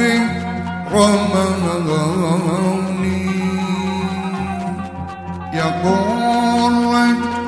ربي رمضاني يقول ربي